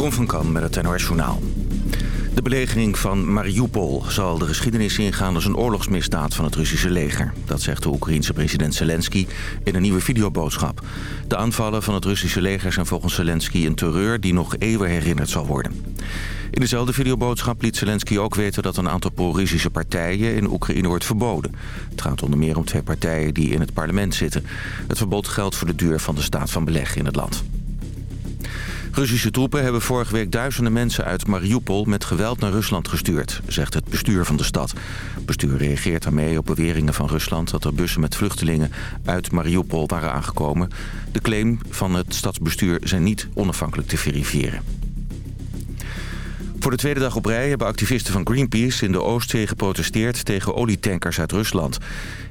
Jeroen van Kan met het NOS Journaal. De belegering van Mariupol zal de geschiedenis ingaan als een oorlogsmisdaad van het Russische leger. Dat zegt de Oekraïense president Zelensky in een nieuwe videoboodschap. De aanvallen van het Russische leger zijn volgens Zelensky een terreur die nog eeuwen herinnerd zal worden. In dezelfde videoboodschap liet Zelensky ook weten dat een aantal pro-Russische partijen in Oekraïne wordt verboden. Het gaat onder meer om twee partijen die in het parlement zitten. Het verbod geldt voor de duur van de staat van beleg in het land. Russische troepen hebben vorige week duizenden mensen uit Mariupol met geweld naar Rusland gestuurd, zegt het bestuur van de stad. Het bestuur reageert daarmee op beweringen van Rusland dat er bussen met vluchtelingen uit Mariupol waren aangekomen. De claim van het stadsbestuur zijn niet onafhankelijk te verifiëren. Voor de tweede dag op rij hebben activisten van Greenpeace in de Oostzee geprotesteerd tegen olietankers uit Rusland.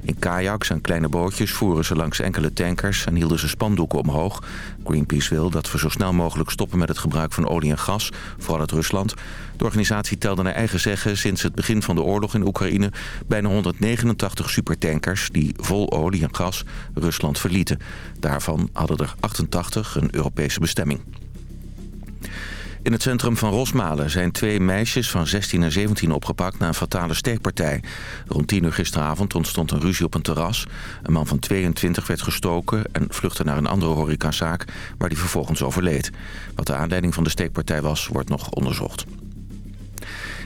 In kajaks en kleine bootjes voeren ze langs enkele tankers en hielden ze spandoeken omhoog. Greenpeace wil dat we zo snel mogelijk stoppen met het gebruik van olie en gas, vooral uit Rusland. De organisatie telde naar eigen zeggen sinds het begin van de oorlog in Oekraïne bijna 189 supertankers die vol olie en gas Rusland verlieten. Daarvan hadden er 88 een Europese bestemming. In het centrum van Rosmalen zijn twee meisjes van 16 en 17 opgepakt na een fatale steekpartij. Rond 10 uur gisteravond ontstond een ruzie op een terras. Een man van 22 werd gestoken en vluchtte naar een andere horecazaak waar hij vervolgens overleed. Wat de aanleiding van de steekpartij was, wordt nog onderzocht.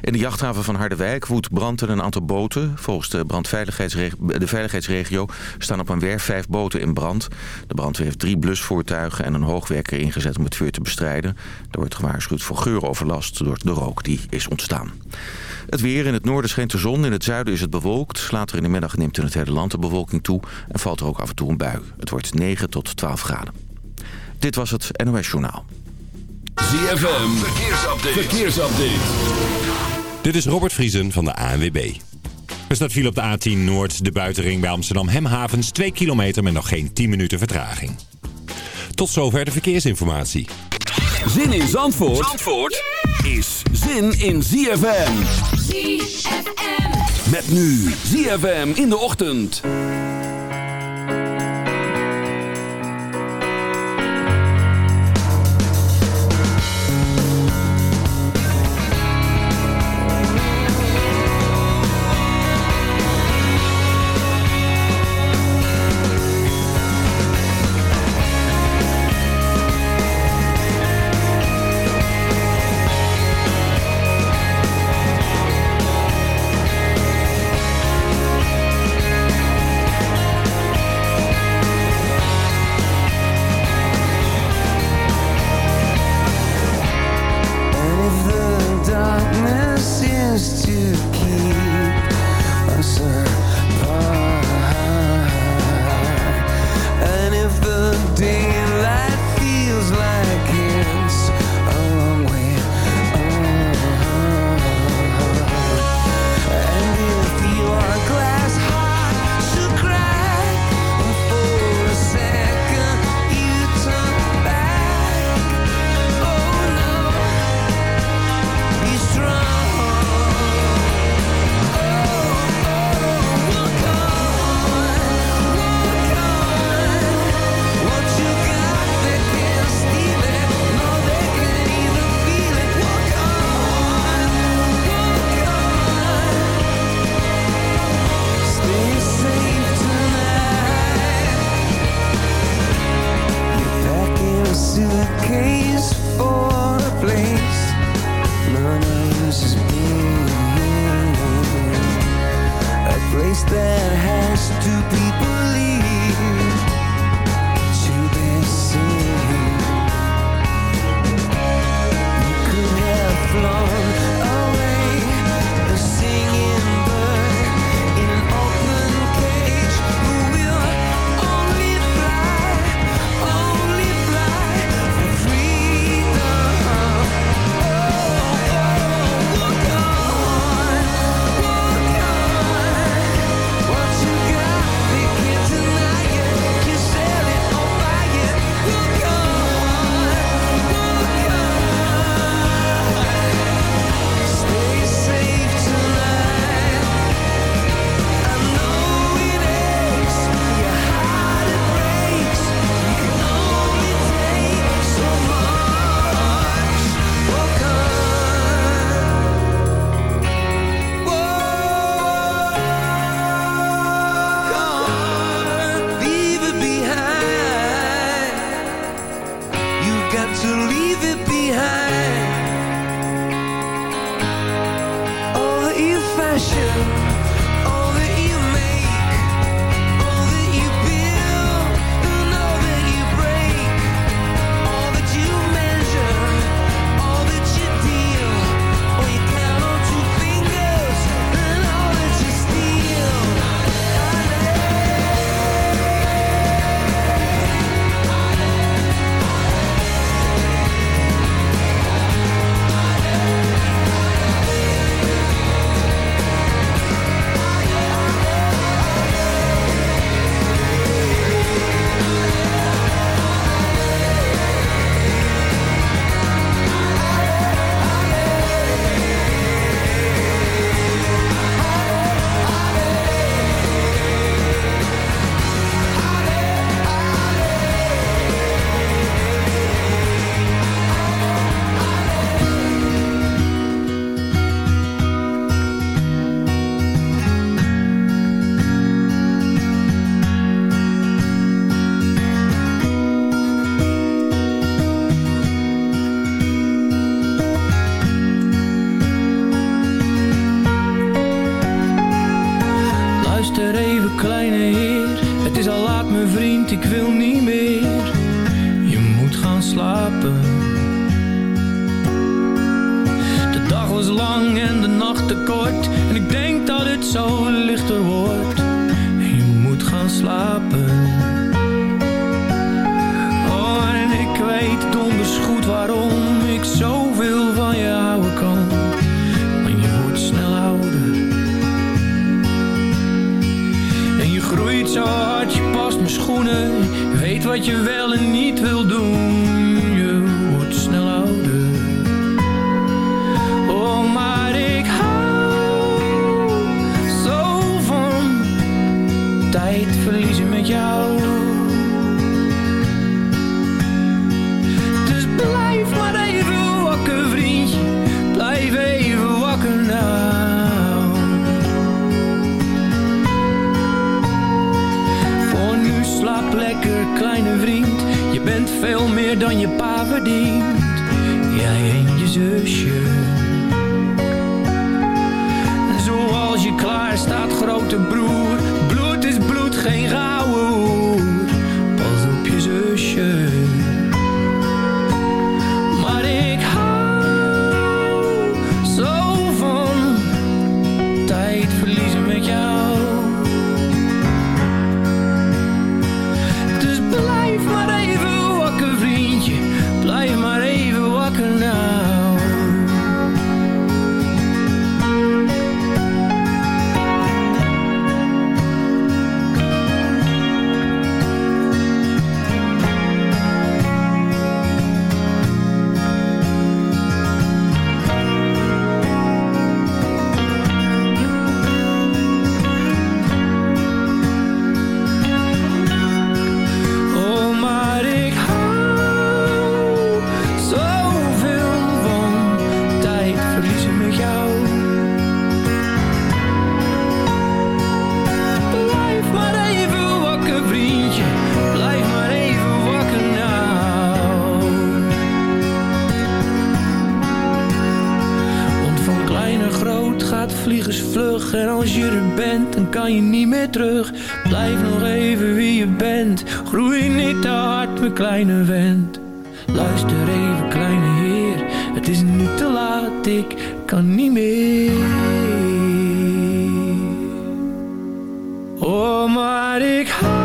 In de jachthaven van Harderwijk woedt brand in een aantal boten. Volgens de, de veiligheidsregio staan op een werf vijf boten in brand. De brandweer heeft drie blusvoertuigen en een hoogwerker ingezet om het vuur te bestrijden. Er wordt gewaarschuwd voor geuroverlast door de rook die is ontstaan. Het weer in het noorden schijnt de zon, in het zuiden is het bewolkt. Later in de middag neemt in het hele land de bewolking toe en valt er ook af en toe een bui. Het wordt 9 tot 12 graden. Dit was het NOS Journaal. ZFM, verkeersupdate. verkeersupdate. Dit is Robert Vriesen van de ANWB. Er staat viel op de A10 Noord, de buitenring bij Amsterdam Hemhavens... 2 kilometer met nog geen 10 minuten vertraging. Tot zover de verkeersinformatie. Zin in Zandvoort, Zandvoort is zin in ZFM. ZFM. Met nu ZFM in de ochtend. Oh, maar ik hou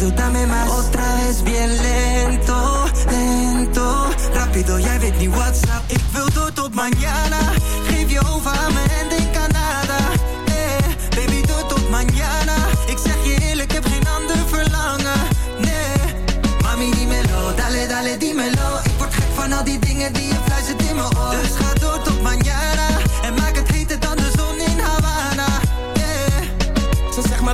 Rápido, dame más. Otra vez bien lento, lento. Rápido, jij weet niet what's up. Ik wil door tot mañana. Geef je over aan me en denk aan nada. Eh, baby, door tot mañana. Ik zeg je eerlijk, heb geen ander verlangen. Nee, mami, dímelo, dale, dale, dímelo. Ik word gek van al die dingen die je fluistert in mijn oor.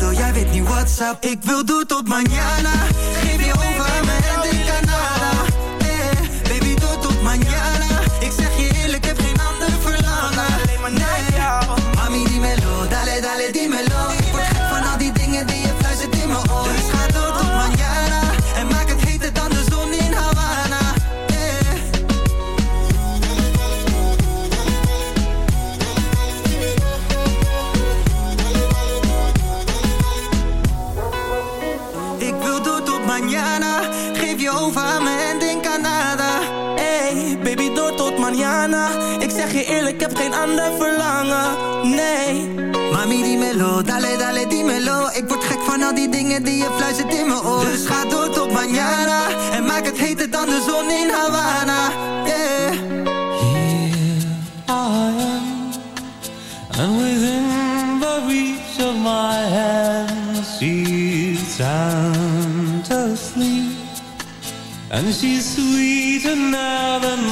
Jij weet niet what's up. Ik wil door tot mañana. Geef je over aan me en denk aan nada. Eh, baby, door tot mañana. Ik zeg je eerlijk, heb geen ander verlangen. Nee, mami, dímelo, dale, ik heb geen ander verlangen Nee Mami, dímelo, dale, dale, dímelo. Ik word gek van al die dingen die je fluistert in mijn oor. Dus ga door tot mañana. En maak het heter dan de zon in Havana. Yeah. And within the reach of my hand, she's sound asleep. And she's sweeter now than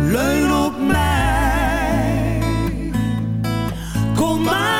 leun op mij. Kom maar.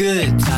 good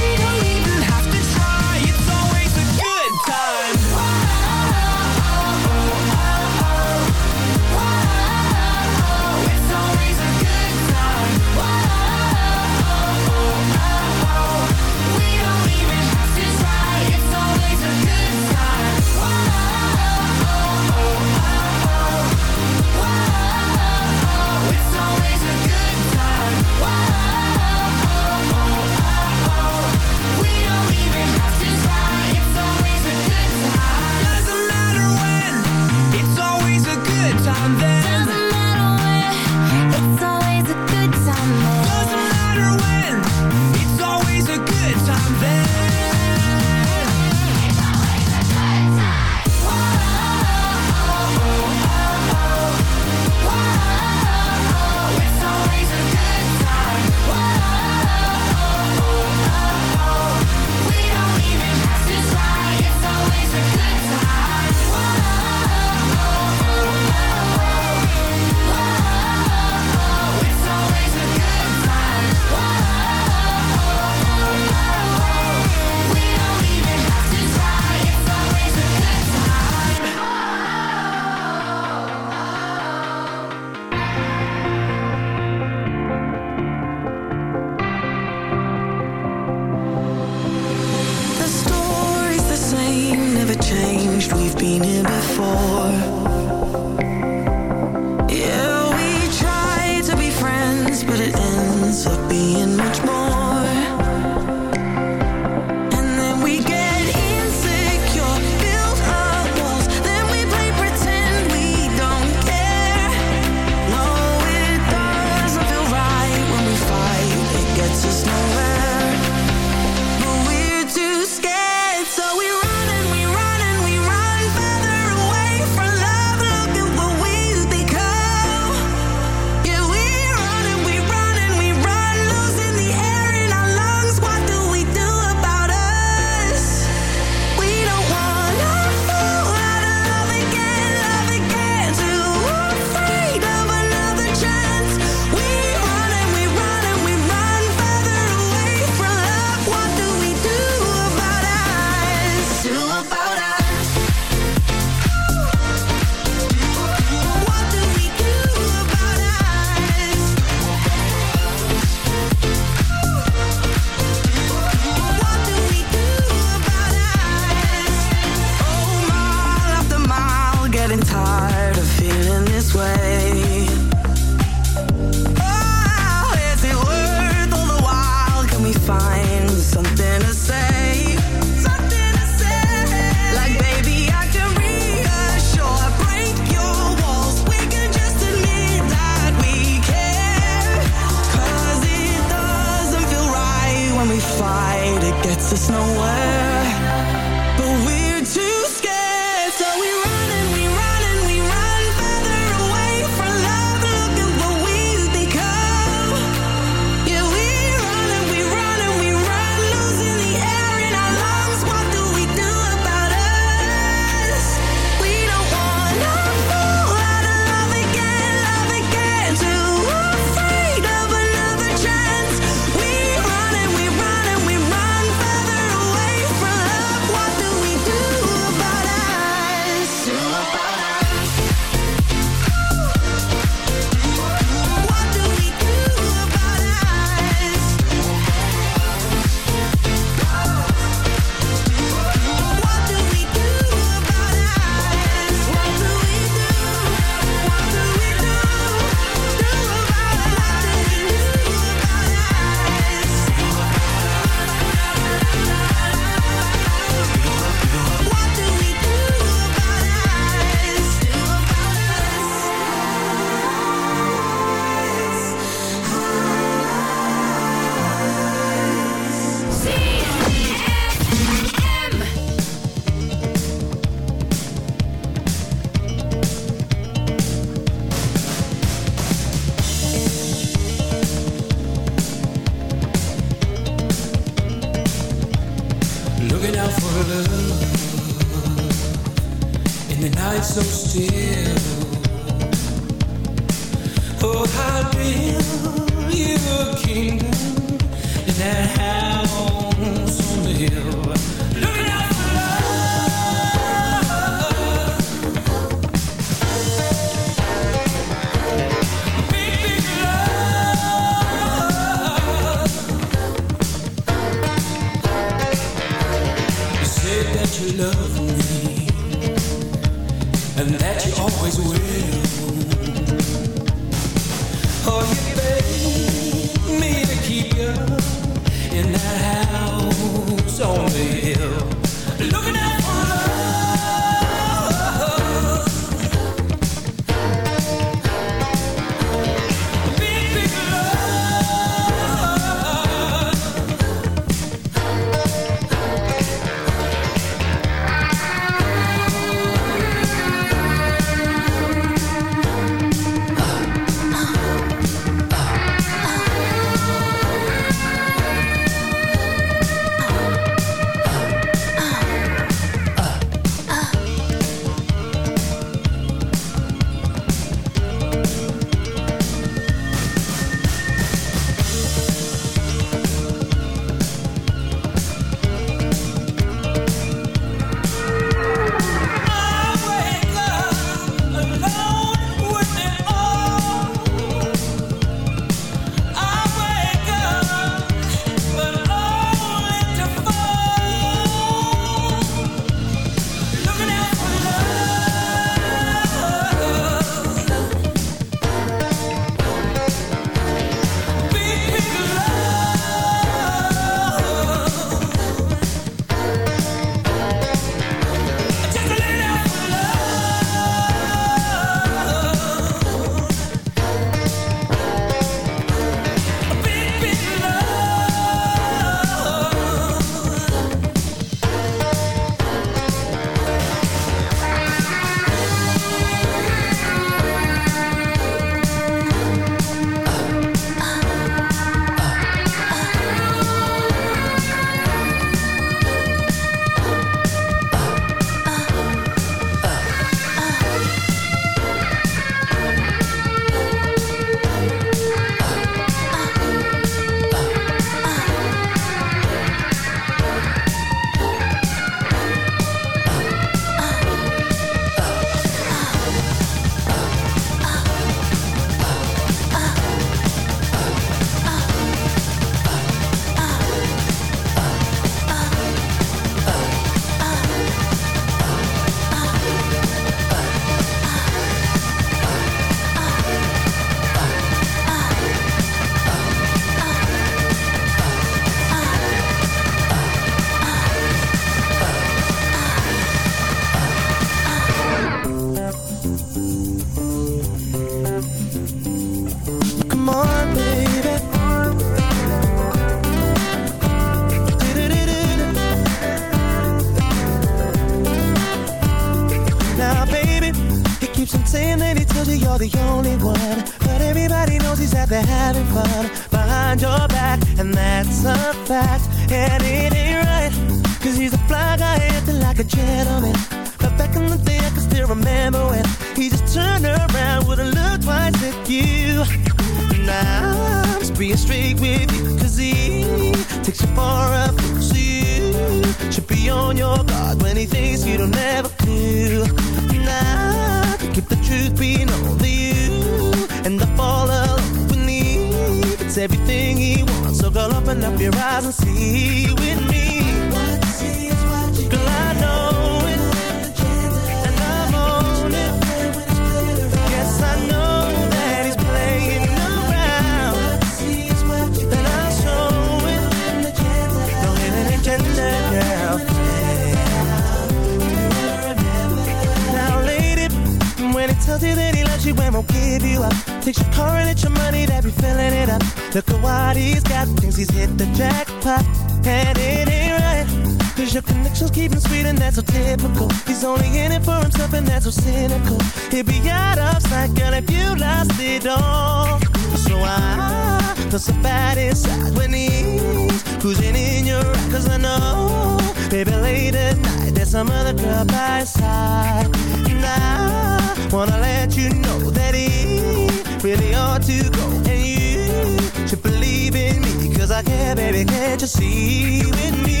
that's so typical. He's only in it for himself, and that's so cynical. He'd be out of sight, girl, if you lost it all. So I feel so bad inside when he's cruising in your ride. Cause I know, baby, late at night, there's some other girl by his side. And I wanna let you know that he really ought to go. And you should believe in me, cause I care, baby, can't you see with me?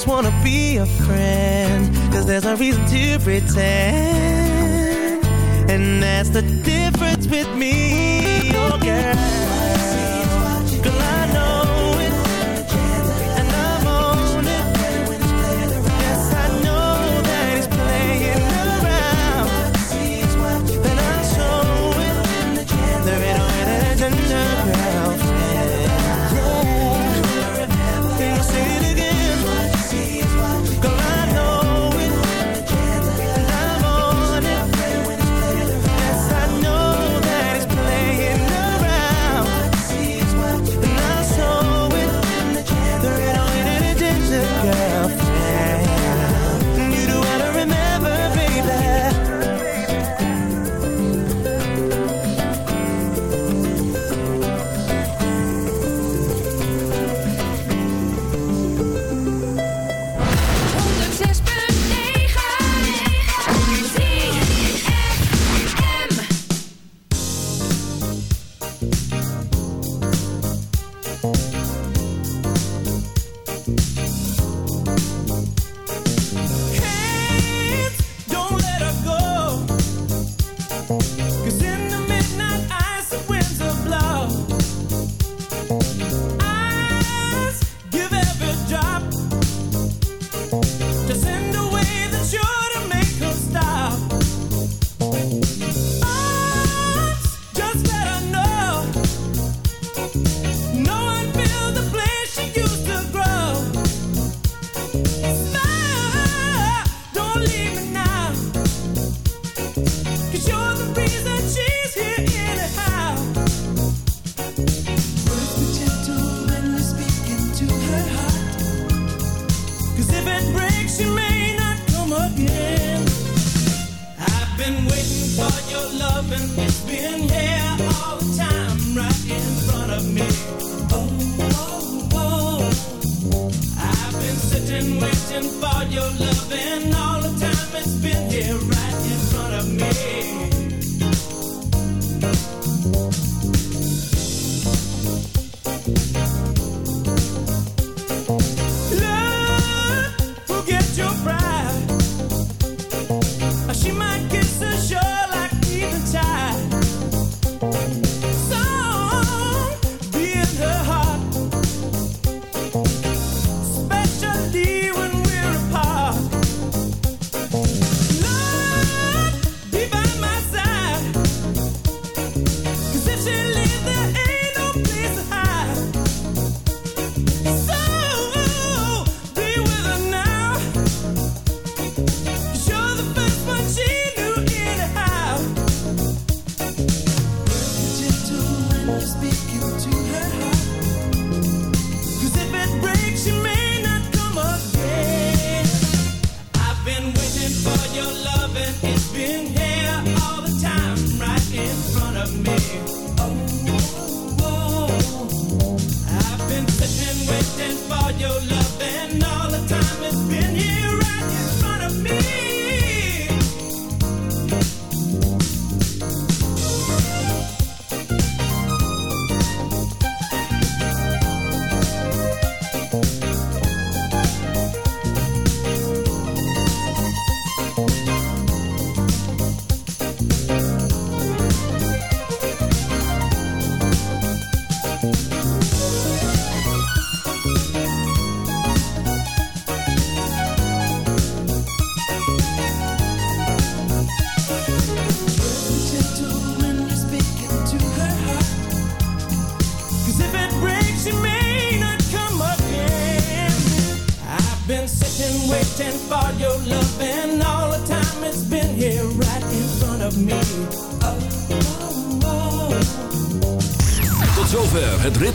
just wanna be a friend Cause there's no reason to pretend. And that's the difference with me, oh girl I know